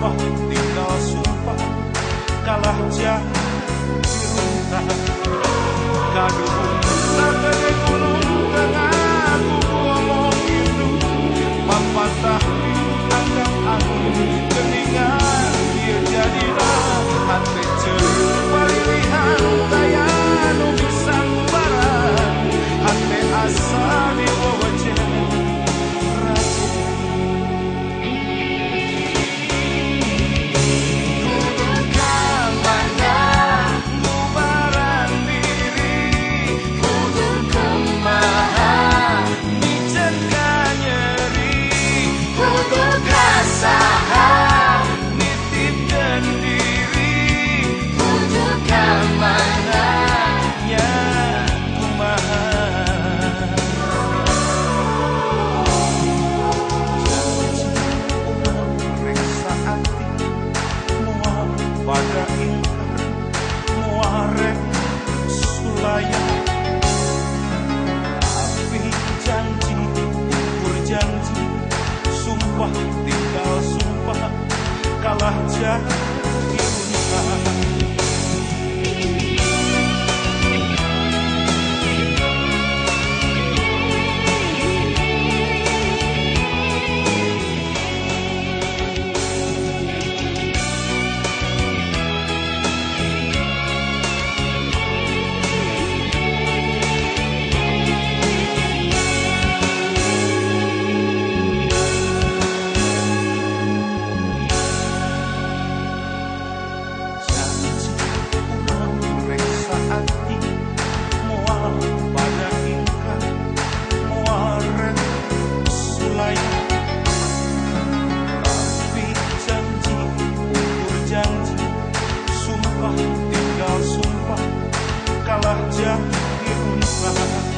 sumpah tinggal sumpah. Kalah jahat di runtah kadu sumpah kalah tinggal sumpah. Kalah jadi unggah